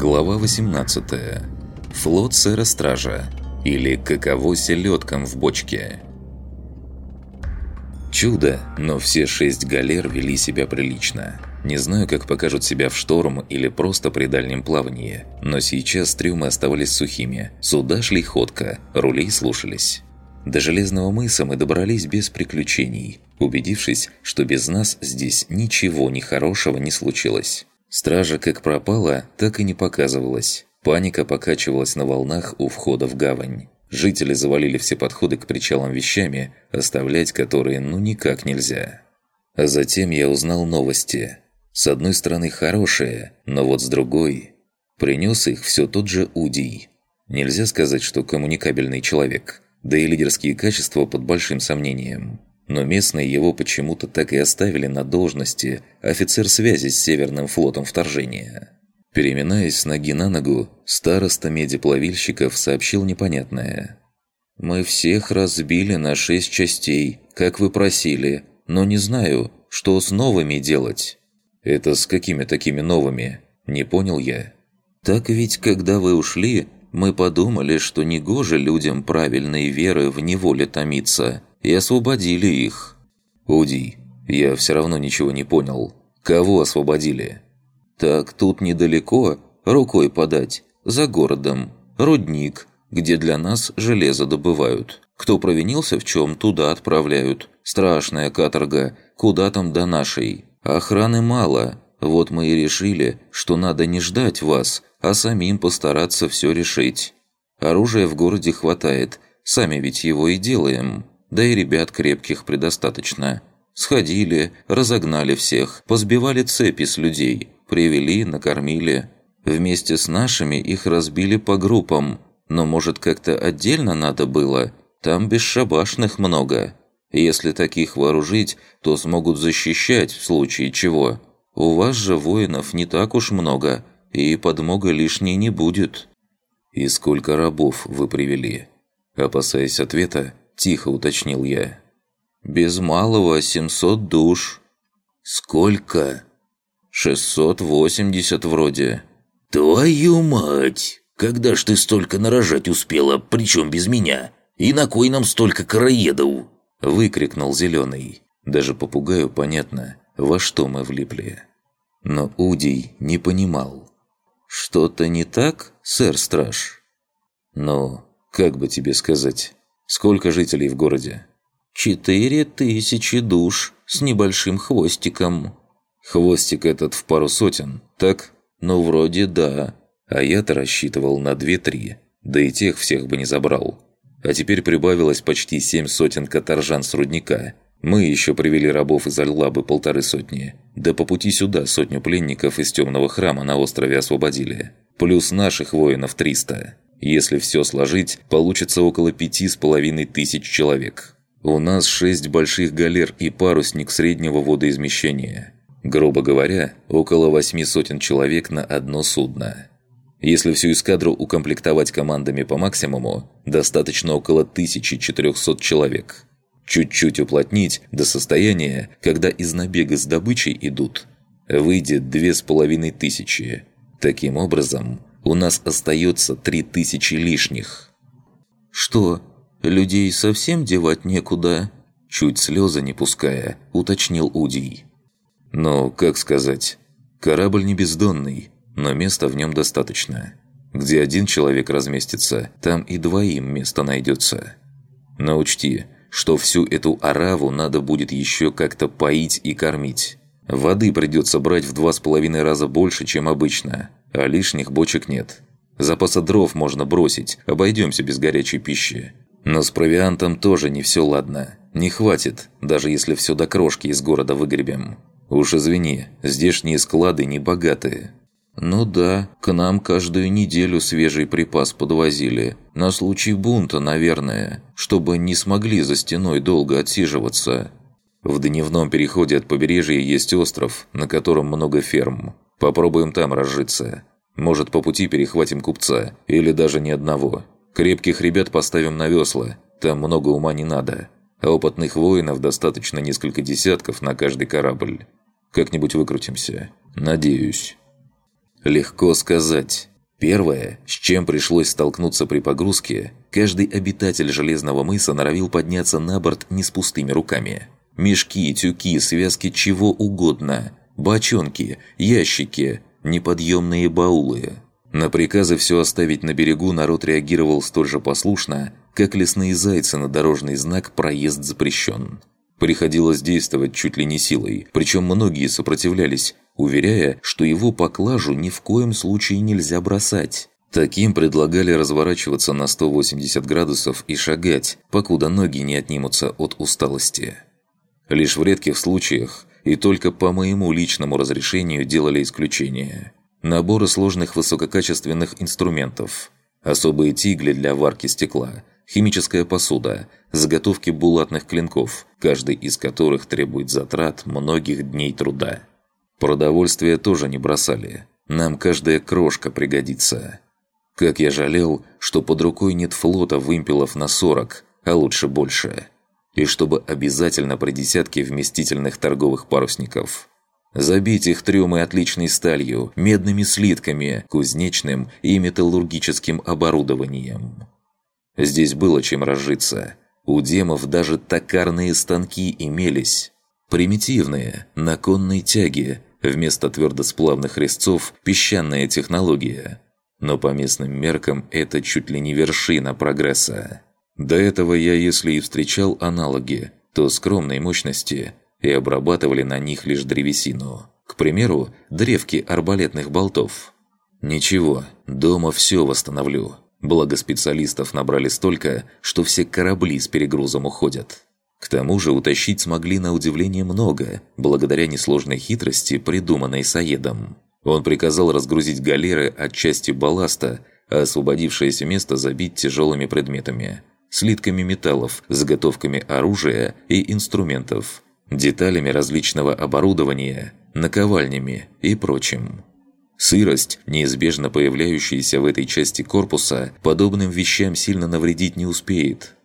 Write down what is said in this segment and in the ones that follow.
Глава 18. Флот сэра Стража. Или каково селедкам в бочке. Чудо, но все шесть галер вели себя прилично. Не знаю, как покажут себя в шторм или просто при дальнем плавании, но сейчас трюмы оставались сухими, суда шли ходко, рулей слушались. До Железного мыса мы добрались без приключений, убедившись, что без нас здесь ничего нехорошего не случилось. Стража как пропала, так и не показывалась. Паника покачивалась на волнах у входа в гавань. Жители завалили все подходы к причалам вещами, оставлять которые ну никак нельзя. А затем я узнал новости. С одной стороны хорошие, но вот с другой... Принес их все тот же Удий. Нельзя сказать, что коммуникабельный человек, да и лидерские качества под большим сомнением но местные его почему-то так и оставили на должности офицер связи с Северным флотом вторжения. Переминаясь с ноги на ногу, староста медиплавильщиков сообщил непонятное. «Мы всех разбили на шесть частей, как вы просили, но не знаю, что с новыми делать». «Это с какими такими новыми?» Не понял я. «Так ведь, когда вы ушли, мы подумали, что негоже людям правильной веры в неволе томиться, и освободили их. Уди, я все равно ничего не понял. Кого освободили? Так тут недалеко, рукой подать, за городом, рудник, где для нас железо добывают. Кто провинился в чем, туда отправляют. Страшная каторга, куда там до нашей. Охраны мало, вот мы и решили, что надо не ждать вас, а самим постараться все решить. Оружия в городе хватает, сами ведь его и делаем да и ребят крепких предостаточно. Сходили, разогнали всех, позбивали цепи с людей, привели, накормили. Вместе с нашими их разбили по группам, но может как-то отдельно надо было? Там бесшабашных много. Если таких вооружить, то смогут защищать в случае чего. У вас же воинов не так уж много, и подмога лишней не будет. И сколько рабов вы привели? Опасаясь ответа, Тихо уточнил я. «Без малого 700 душ». «Сколько?» «680 вроде». «Твою мать! Когда ж ты столько нарожать успела, причем без меня? И на кой нам столько короедов?» Выкрикнул Зеленый. Даже попугаю понятно, во что мы влипли. Но Удий не понимал. «Что-то не так, сэр-страж?» «Ну, как бы тебе сказать?» Сколько жителей в городе? Четыре тысячи душ с небольшим хвостиком. Хвостик этот в пару сотен, так? Ну, вроде да. А я-то рассчитывал на две-три. Да и тех всех бы не забрал. А теперь прибавилось почти семь сотен каторжан с рудника. Мы еще привели рабов из Альлабы полторы сотни. Да по пути сюда сотню пленников из темного храма на острове освободили. Плюс наших воинов триста. Если все сложить, получится около пяти с половиной тысяч человек. У нас шесть больших галер и парусник среднего водоизмещения. Грубо говоря, около восьми сотен человек на одно судно. Если всю эскадру укомплектовать командами по максимуму, достаточно около 1400 человек. Чуть-чуть уплотнить до состояния, когда из набега с добычей идут, выйдет две с половиной тысячи. Таким образом, у нас остается три тысячи лишних». «Что, людей совсем девать некуда?» Чуть слезы не пуская, уточнил Удий. «Ну, как сказать, корабль не бездонный, но места в нем достаточно. Где один человек разместится, там и двоим место найдется. Но учти, что всю эту араву надо будет еще как-то поить и кормить. Воды придется брать в два с половиной раза больше, чем обычно, а лишних бочек нет. Запаса дров можно бросить, обойдемся без горячей пищи. Но с провиантом тоже не все ладно. Не хватит, даже если все до крошки из города выгребем. Уж извини, здешние склады не богатые. Ну да, к нам каждую неделю свежий припас подвозили. На случай бунта, наверное, чтобы не смогли за стеной долго отсиживаться. В дневном переходе от побережья есть остров, на котором много ферм. Попробуем там разжиться. Может, по пути перехватим купца, или даже ни одного. Крепких ребят поставим на весла, там много ума не надо. А опытных воинов достаточно несколько десятков на каждый корабль. Как-нибудь выкрутимся. Надеюсь. Легко сказать. Первое, с чем пришлось столкнуться при погрузке, каждый обитатель Железного мыса норовил подняться на борт не с пустыми руками. Мешки, тюки, связки чего угодно, бочонки, ящики, неподъемные баулы. На приказы все оставить на берегу народ реагировал столь же послушно, как лесные зайцы на дорожный знак «Проезд запрещен». Приходилось действовать чуть ли не силой, причем многие сопротивлялись, уверяя, что его поклажу ни в коем случае нельзя бросать. Таким предлагали разворачиваться на 180 градусов и шагать, покуда ноги не отнимутся от усталости. Лишь в редких случаях и только по моему личному разрешению делали исключения. Наборы сложных высококачественных инструментов, особые тигли для варки стекла, химическая посуда, заготовки булатных клинков, каждый из которых требует затрат многих дней труда. Продовольствие тоже не бросали. Нам каждая крошка пригодится. Как я жалел, что под рукой нет флота вымпелов на 40, а лучше больше. И чтобы обязательно при десятке вместительных торговых парусников. Забить их трюмы отличной сталью, медными слитками, кузнечным и металлургическим оборудованием. Здесь было чем разжиться. У демов даже токарные станки имелись. Примитивные, на конной тяге, Вместо твердосплавных резцов – песчаная технология. Но по местным меркам это чуть ли не вершина прогресса. До этого я, если и встречал аналоги, то скромной мощности, и обрабатывали на них лишь древесину. К примеру, древки арбалетных болтов. Ничего, дома все восстановлю. Благо специалистов набрали столько, что все корабли с перегрузом уходят. К тому же утащить смогли на удивление много, благодаря несложной хитрости, придуманной Саедом. Он приказал разгрузить галеры от части балласта, а освободившееся место забить тяжелыми предметами, слитками металлов, заготовками оружия и инструментов, деталями различного оборудования, наковальнями и прочим. Сырость, неизбежно появляющаяся в этой части корпуса, подобным вещам сильно навредить не успеет –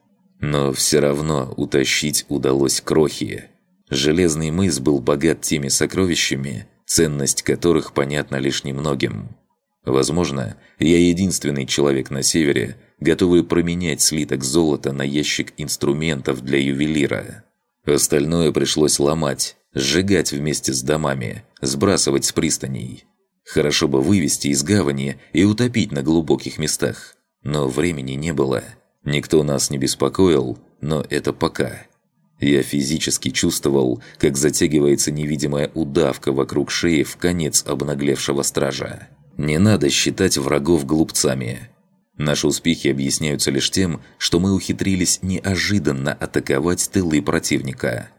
но все равно утащить удалось крохи. Железный мыс был богат теми сокровищами, ценность которых понятна лишь немногим. Возможно, я единственный человек на севере, готовый променять слиток золота на ящик инструментов для ювелира. Остальное пришлось ломать, сжигать вместе с домами, сбрасывать с пристаней. Хорошо бы вывести из гавани и утопить на глубоких местах, но времени не было – Никто нас не беспокоил, но это пока. Я физически чувствовал, как затягивается невидимая удавка вокруг шеи в конец обнаглевшего стража. Не надо считать врагов глупцами. Наши успехи объясняются лишь тем, что мы ухитрились неожиданно атаковать тылы противника.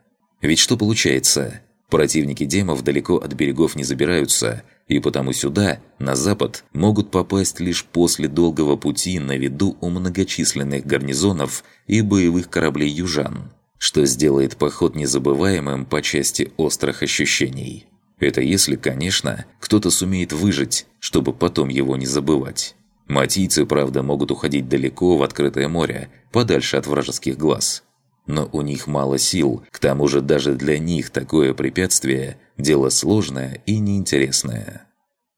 Ведь что получается? Противники демов далеко от берегов не забираются, и потому сюда, на запад, могут попасть лишь после долгого пути на виду у многочисленных гарнизонов и боевых кораблей южан, что сделает поход незабываемым по части острых ощущений. Это если, конечно, кто-то сумеет выжить, чтобы потом его не забывать. Матийцы, правда, могут уходить далеко в открытое море, подальше от вражеских глаз. Но у них мало сил, к тому же даже для них такое препятствие – дело сложное и неинтересное.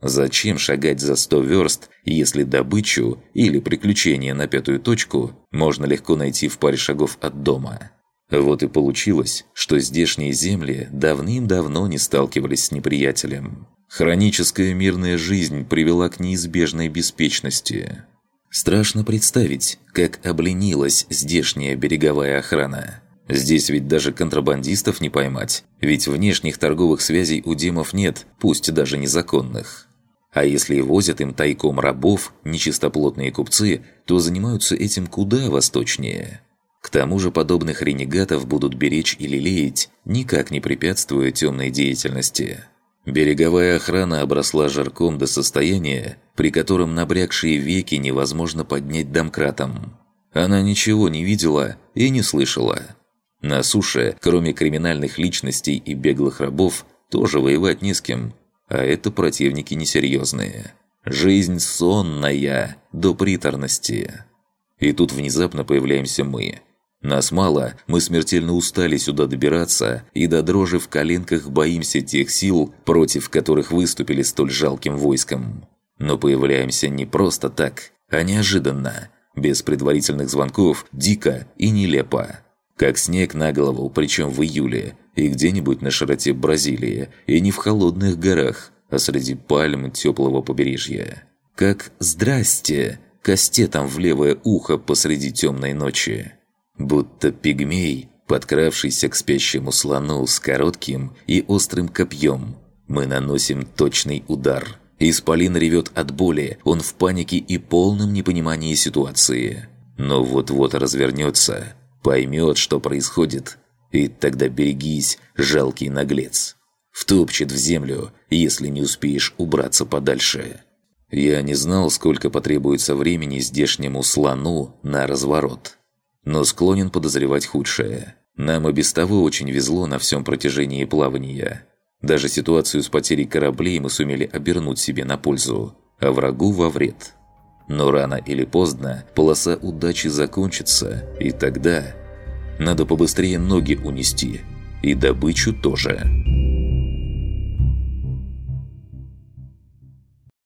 Зачем шагать за 100 верст, если добычу или приключение на пятую точку можно легко найти в паре шагов от дома? Вот и получилось, что здешние земли давным-давно не сталкивались с неприятелем. Хроническая мирная жизнь привела к неизбежной беспечности – Страшно представить, как обленилась здешняя береговая охрана. Здесь ведь даже контрабандистов не поймать, ведь внешних торговых связей у демов нет, пусть даже незаконных. А если возят им тайком рабов нечистоплотные купцы, то занимаются этим куда восточнее. К тому же подобных ренегатов будут беречь и лелеять, никак не препятствуя темной деятельности. Береговая охрана обросла жарком до состояния, при котором набрякшие веки невозможно поднять домкратом. Она ничего не видела и не слышала. На суше, кроме криминальных личностей и беглых рабов, тоже воевать не с кем. А это противники несерьезные. Жизнь сонная, до приторности. И тут внезапно появляемся мы. Нас мало, мы смертельно устали сюда добираться и до дрожи в коленках боимся тех сил, против которых выступили столь жалким войском. Но появляемся не просто так, а неожиданно, без предварительных звонков, дико и нелепо. Как снег на голову, причем в июле, и где-нибудь на широте Бразилии, и не в холодных горах, а среди пальм теплого побережья. Как «здрасте» кастетом в левое ухо посреди темной ночи. Будто пигмей, подкравшийся к спящему слону с коротким и острым копьем. Мы наносим точный удар. Исполин ревет от боли, он в панике и полном непонимании ситуации. Но вот-вот развернется, поймет, что происходит, и тогда берегись, жалкий наглец. Втопчет в землю, если не успеешь убраться подальше. Я не знал, сколько потребуется времени здешнему слону на разворот но склонен подозревать худшее. Нам и без того очень везло на всем протяжении плавания. Даже ситуацию с потерей кораблей мы сумели обернуть себе на пользу, а врагу во вред. Но рано или поздно полоса удачи закончится, и тогда надо побыстрее ноги унести, и добычу тоже.